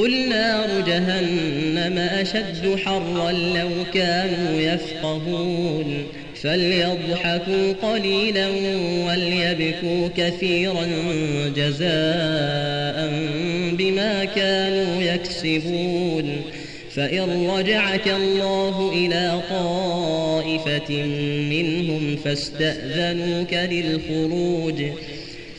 قل نار جهنم أشد حرا لو كانوا يفقهون فليضحكوا قليلا وليبكوا كثيرا جزاء بما كانوا يكسبون فإن رجعك الله إلى طائفة منهم فاستأذنوك للخروج